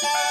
何?